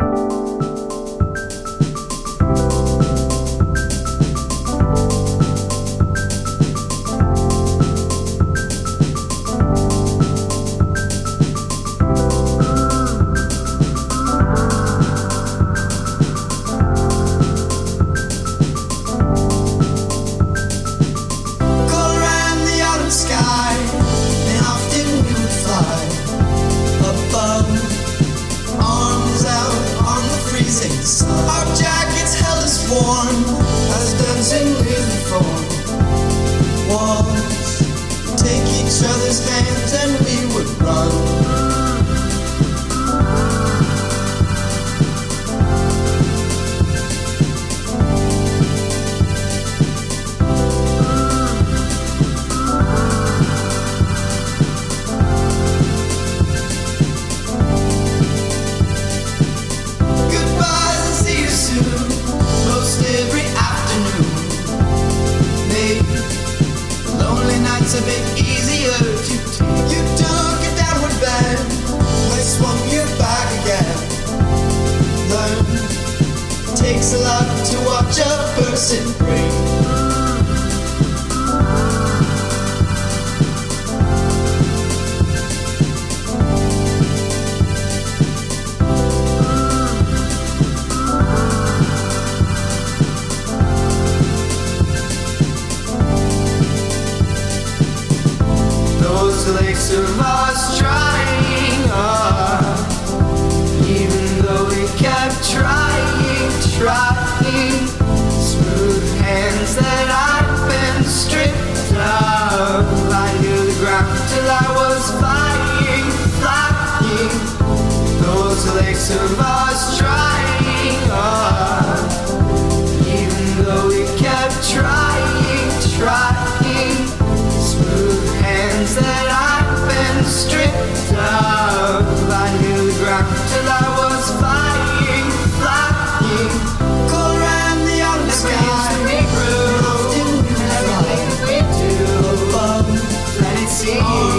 you warm as dancing the form. Walls take each other's hands and takes a lot to watch a person break. Those lakes. flying, flying. Those legs of us trying. Even though we kept trying, trying. Smooth hands that I've been stripped of. I knew the ground till I was flying, flying. The Oh.